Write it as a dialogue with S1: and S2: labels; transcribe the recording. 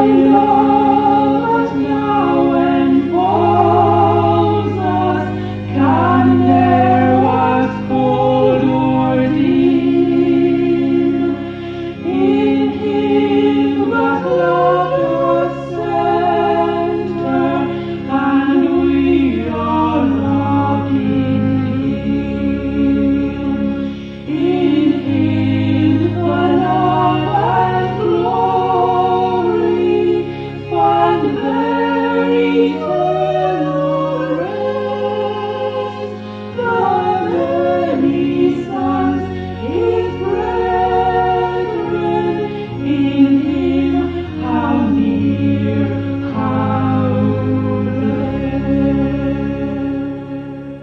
S1: Allah.